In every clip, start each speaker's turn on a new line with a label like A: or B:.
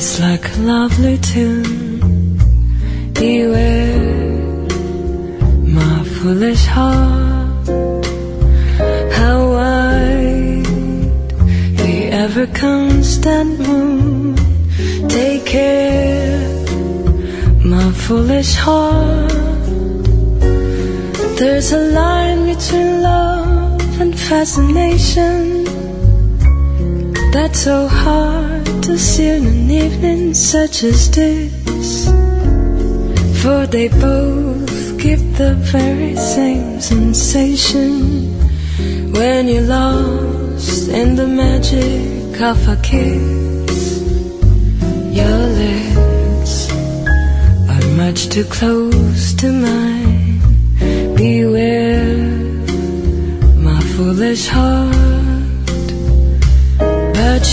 A: It's like a lovely tune. Beware, my foolish heart. How wide the ever constant moon. Take care, my foolish heart. There's a line between love and fascination that's so hard to see in an evening such as this. For they both give the very same sensation when you're lost in the magic of a kiss. Your lips are much too close to mine.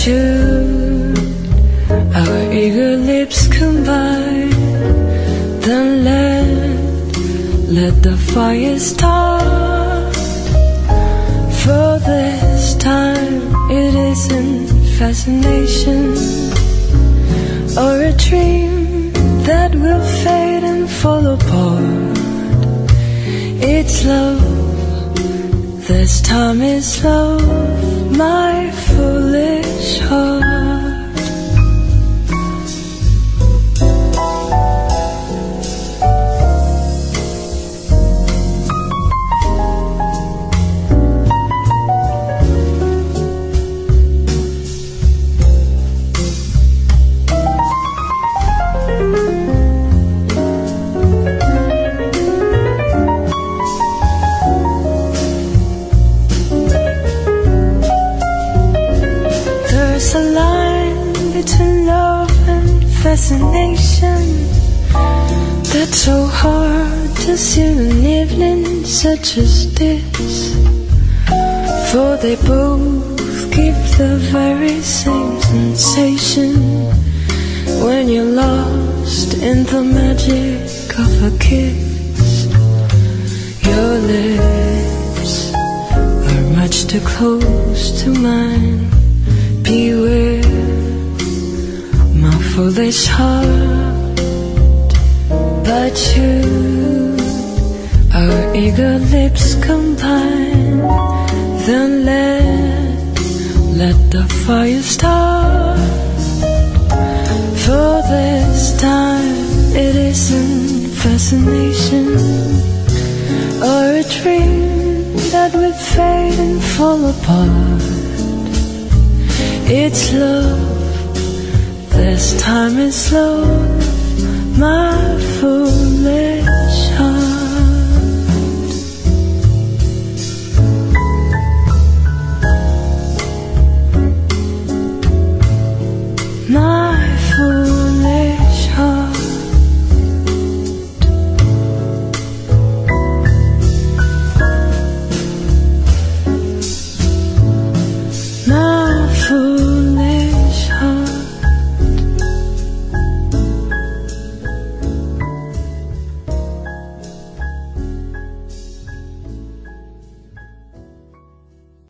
A: Should our eager lips combine, then let let the fire start. For this time it isn't fascination or a dream that will fade and fall apart. It's love, this time is love, my foolish There's a line between love and fascination that's so hard to see an evening such as this. For they both give the very same sensation when you're lost in the magic of a kiss. Your lips are much too close to mine. Foolish heart. But you, our eager lips combine. Then let, let the fire start. For this time, it isn't fascination or a dream that will fade and fall apart. It's love, this time is slow, my